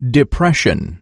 depression.